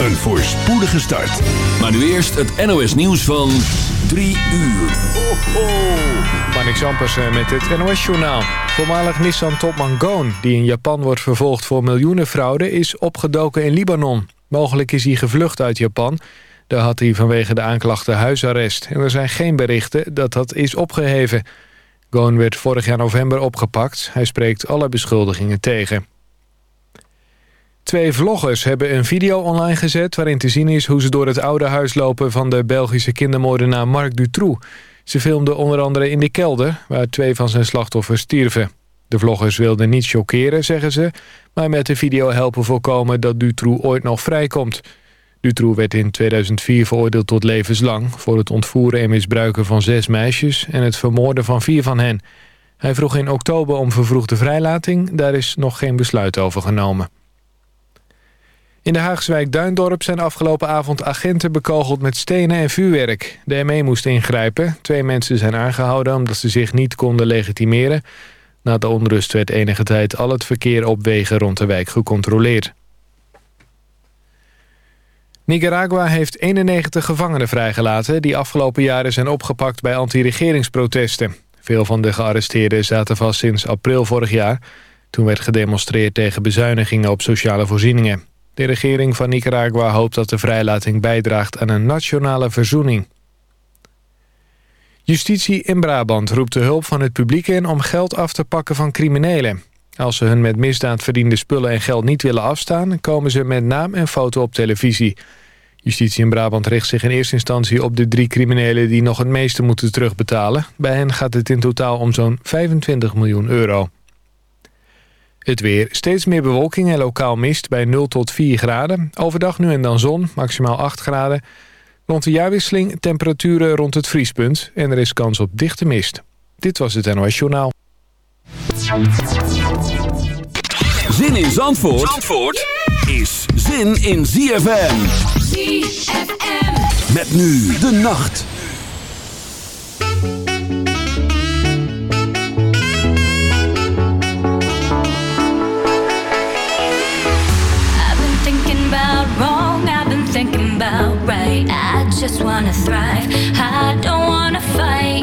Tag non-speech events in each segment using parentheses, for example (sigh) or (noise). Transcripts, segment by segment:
een voorspoedige start. Maar nu eerst het NOS nieuws van 3 uur. Ho, ho. Ampersen eh, met het NOS-journaal. Voormalig Nissan-topman Goon, die in Japan wordt vervolgd voor miljoenenfraude... is opgedoken in Libanon. Mogelijk is hij gevlucht uit Japan. Daar had hij vanwege de aanklachten huisarrest. En er zijn geen berichten dat dat is opgeheven. Goon werd vorig jaar november opgepakt. Hij spreekt alle beschuldigingen tegen. Twee vloggers hebben een video online gezet... waarin te zien is hoe ze door het oude huis lopen... van de Belgische kindermoordenaar Marc Dutroux. Ze filmden onder andere in de kelder... waar twee van zijn slachtoffers stierven. De vloggers wilden niet chockeren, zeggen ze... maar met de video helpen voorkomen dat Dutroux ooit nog vrijkomt. Dutroux werd in 2004 veroordeeld tot levenslang... voor het ontvoeren en misbruiken van zes meisjes... en het vermoorden van vier van hen. Hij vroeg in oktober om vervroegde vrijlating. Daar is nog geen besluit over genomen. In de Haagse wijk Duindorp zijn afgelopen avond agenten bekogeld met stenen en vuurwerk. De ME moest ingrijpen. Twee mensen zijn aangehouden omdat ze zich niet konden legitimeren. Na de onrust werd enige tijd al het verkeer op wegen rond de wijk gecontroleerd. Nicaragua heeft 91 gevangenen vrijgelaten... die afgelopen jaren zijn opgepakt bij anti-regeringsprotesten. Veel van de gearresteerden zaten vast sinds april vorig jaar. Toen werd gedemonstreerd tegen bezuinigingen op sociale voorzieningen. De regering van Nicaragua hoopt dat de vrijlating bijdraagt aan een nationale verzoening. Justitie in Brabant roept de hulp van het publiek in om geld af te pakken van criminelen. Als ze hun met misdaad verdiende spullen en geld niet willen afstaan... komen ze met naam en foto op televisie. Justitie in Brabant richt zich in eerste instantie op de drie criminelen... die nog het meeste moeten terugbetalen. Bij hen gaat het in totaal om zo'n 25 miljoen euro. Het weer. Steeds meer bewolking en lokaal mist bij 0 tot 4 graden. Overdag nu en dan zon, maximaal 8 graden. Rond de jaarwisseling temperaturen rond het vriespunt... en er is kans op dichte mist. Dit was het NOS Journaal. Zin in Zandvoort, Zandvoort is zin in ZFM. ZFM. Met nu de nacht. Just wanna thrive. I don't wanna fight.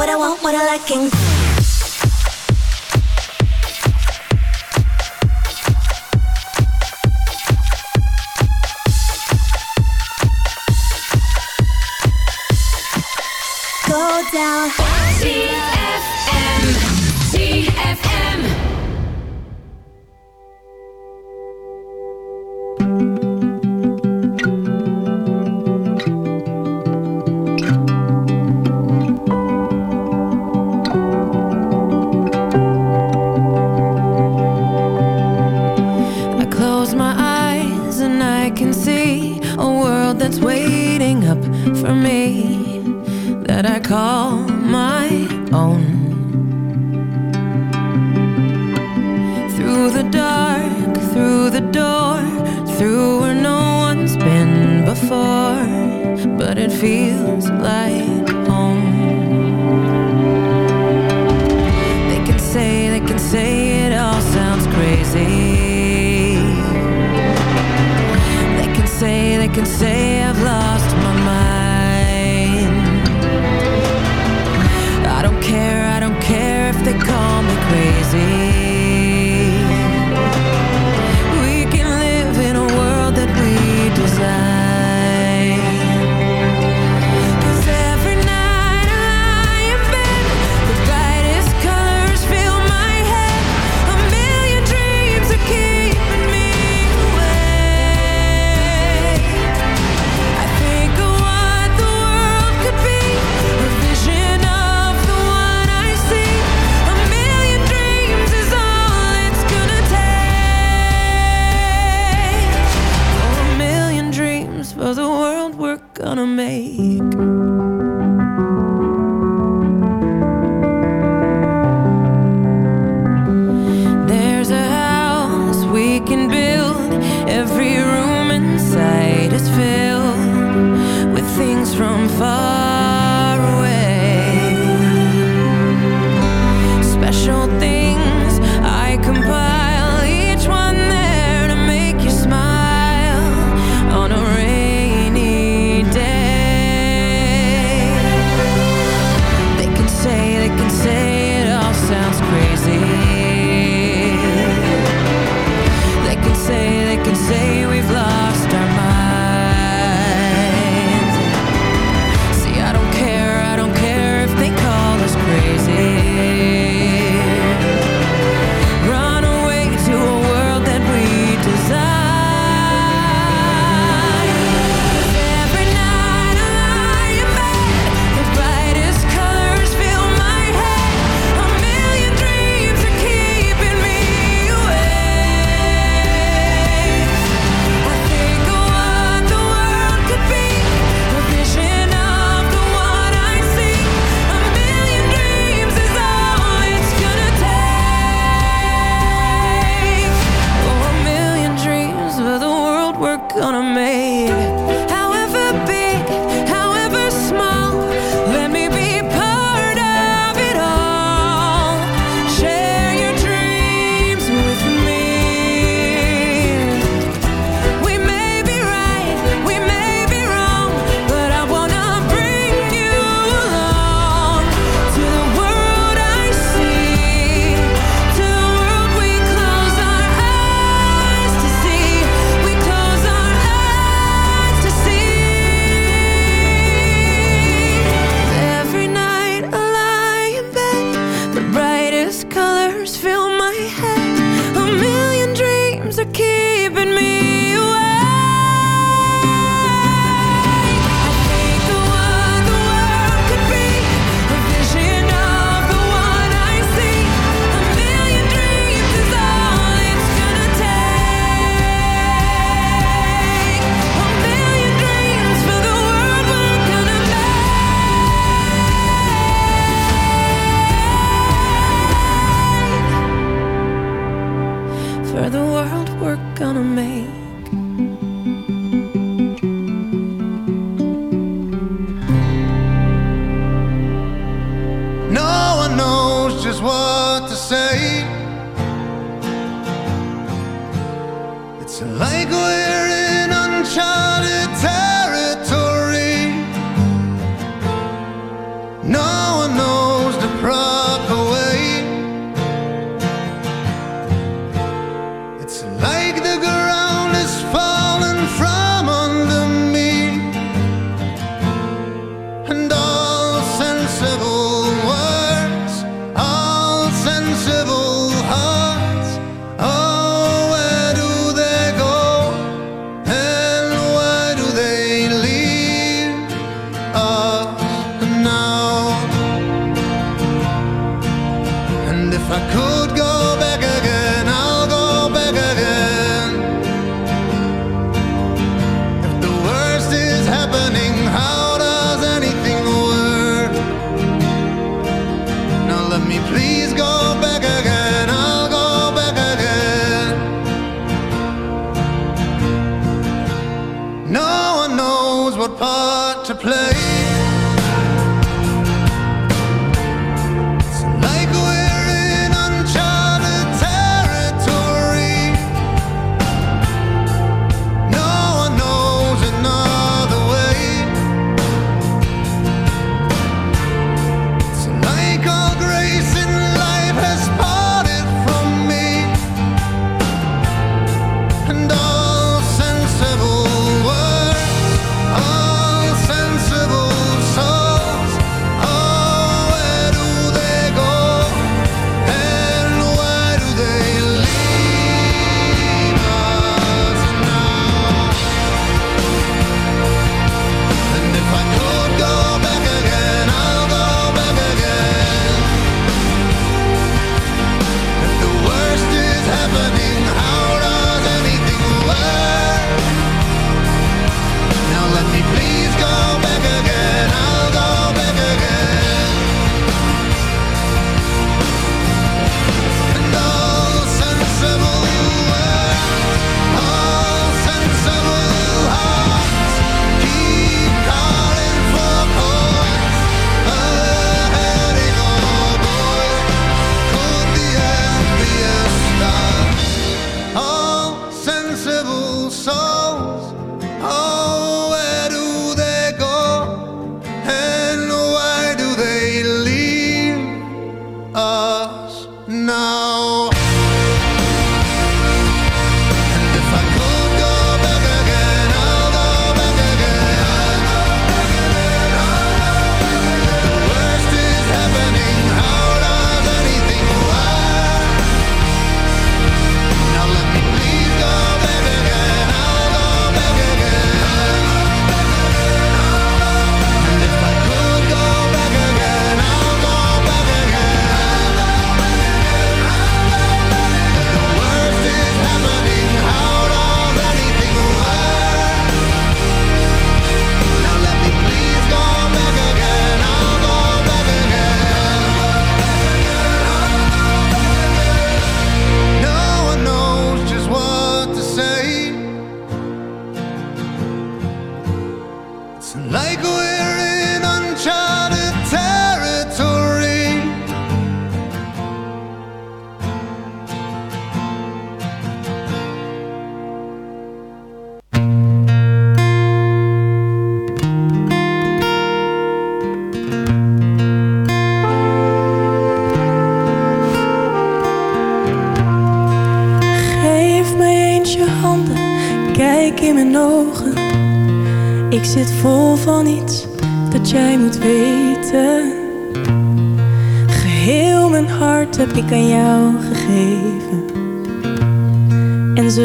what I want, what I like, and.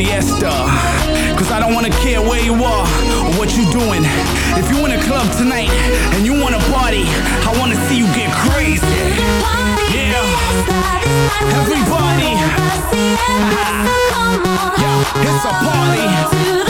Fiesta. Cause I don't wanna care where you are or what you doing. If you in a club tonight and you wanna party, I wanna see you get crazy. Yeah. Everybody. (laughs) Yeah, it's a. Yeah, world. A party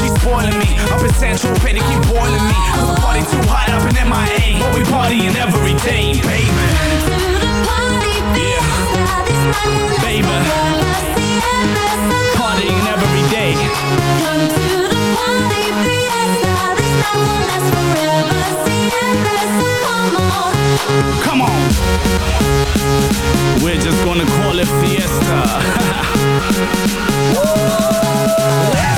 she's spoiling me. Up in Central to keep boiling me. Cause the party too hot up in MIA. But we partying every day, baby. Yeah. Baby. Partying every day. Come on. We're just gonna call it fiesta. (laughs)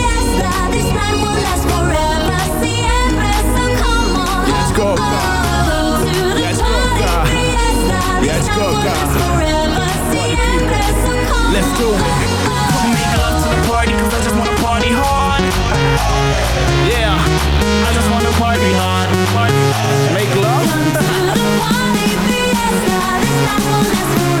go, God. Let's go, God. Let's go, God. Let's do it. Come make love to the party, cause I just wanna party hard. Yeah, I just wanna party hard. Make love (laughs) party. Make love.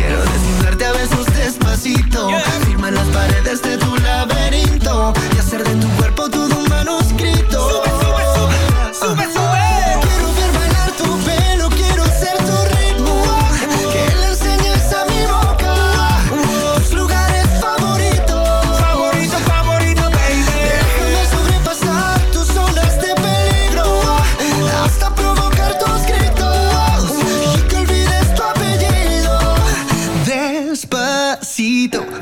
y hacer de tu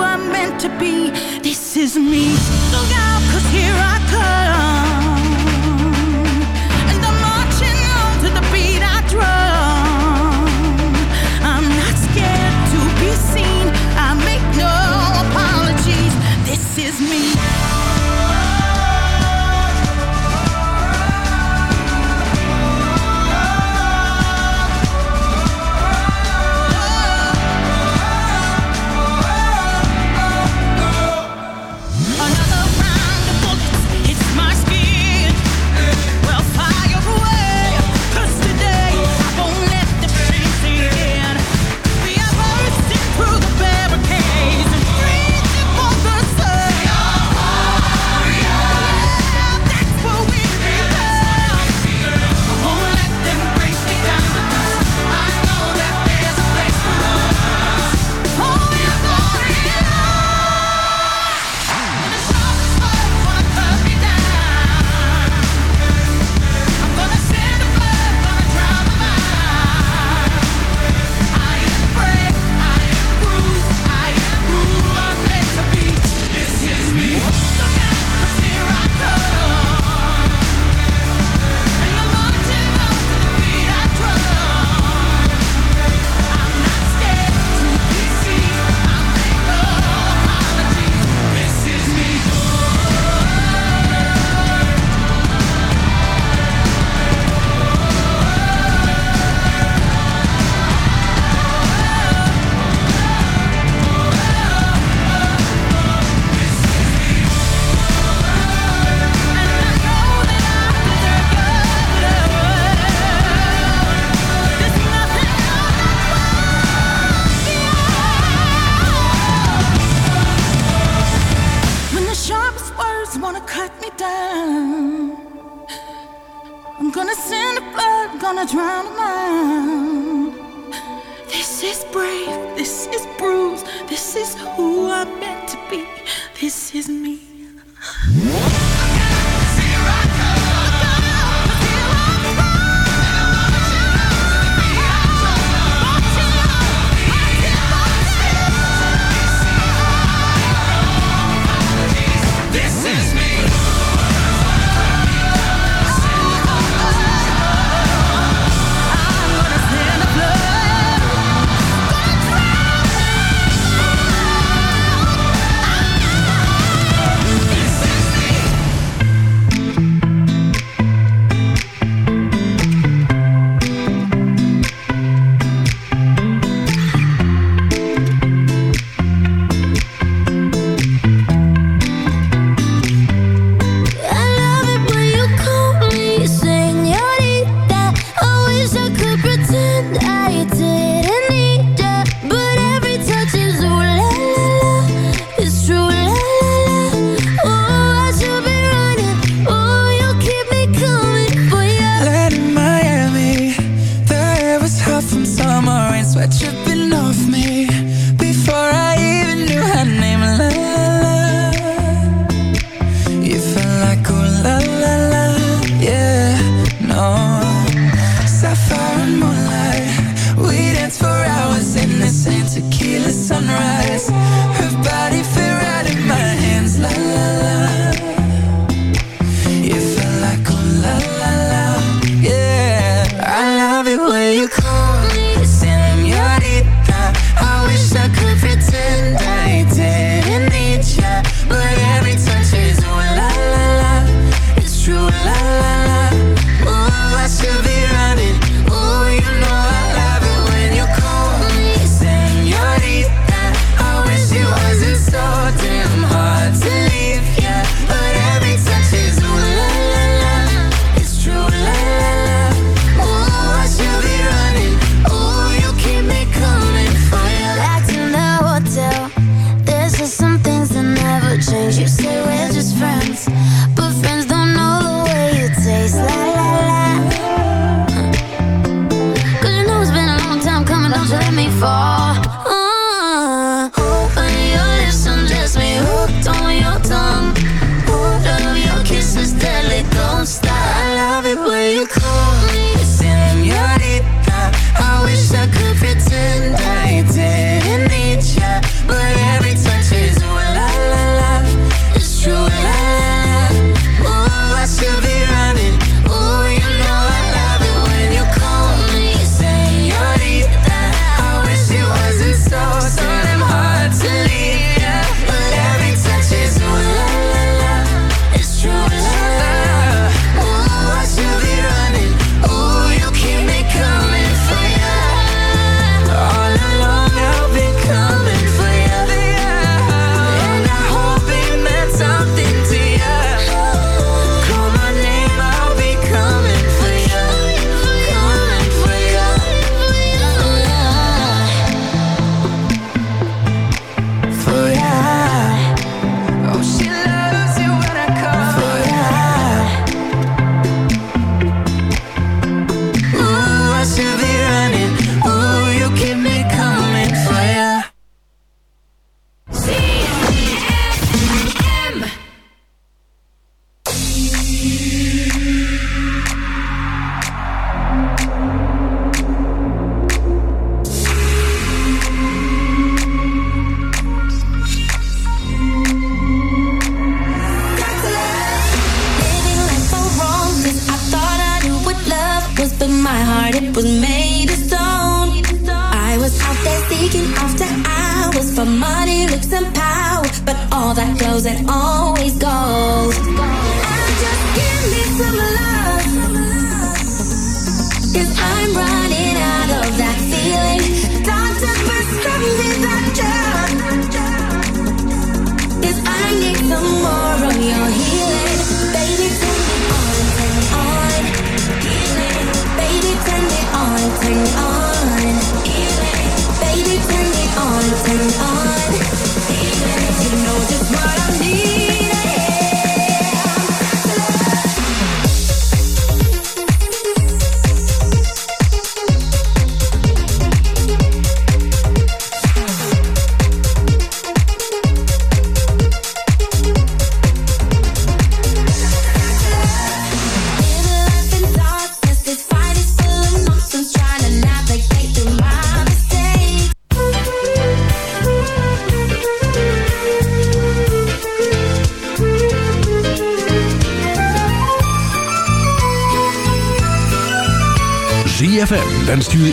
I'm meant to be. This is me. Look out, cause here I come. Gonna send a flood, gonna drown a man. This is brave, this is bruised, this is who I'm meant to be, this is me.